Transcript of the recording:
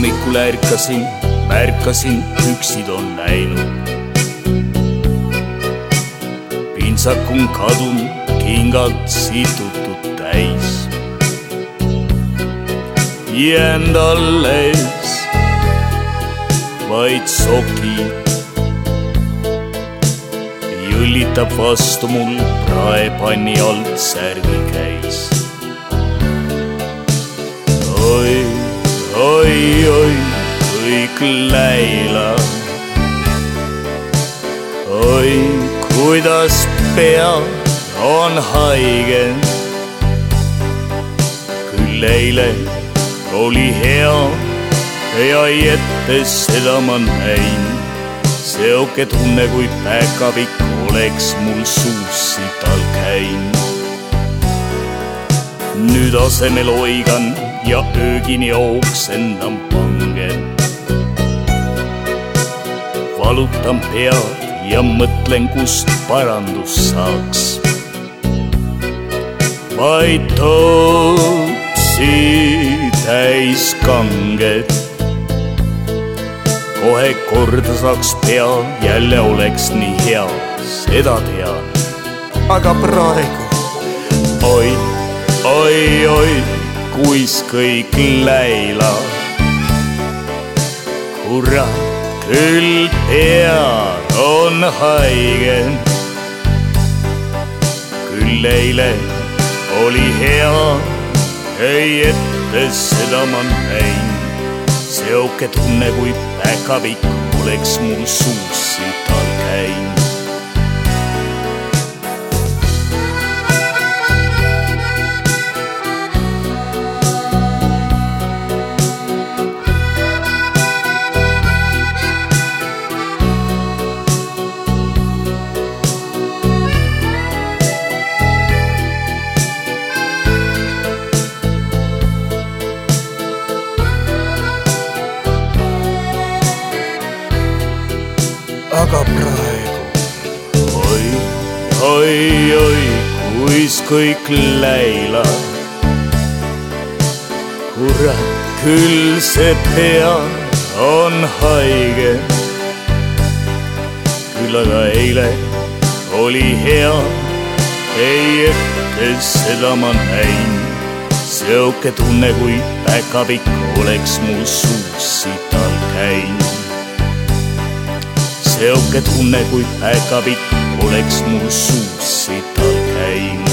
hommikul ärkasin, märkasin, püksid on läinud. pintsak on kadunud, kingad situtud täis. jäänud alles vaid sokid. jõllitab vastu mul praepanni alt särgi käis. Oi, oi, kõik läilab. oi, kuidas pea on haige. küll eile oli hea ja ette seda ma näin. seoke tunne, kui päkapikk oleks mul suus sital käinud. nüüd asemel oigan ja öögini oksendan pangen. valutan pead ja mõtlen, kust parandust saaks. vaid topsi täis kanget kohe korda saaks pea, jälle oleks nii hea, seda tean. aga praegu oi, oi, oi, kuis kõik läila. kurat, küll pea on haige. küll eile oli hea, ei ette seda ma näin seoke tunne, kui päkapikk oleks mul suus sital käinud. Aga praegu oi, oi, oi, kuis kõik läila. kurat, küll see pea on haige. küll aga eile oli hea, ei ette seda ma näin. sihuke tunne, kui päkapikk oleks mul suus niisugune tunne, kui päkapikk oleks mul suus siit all käinud.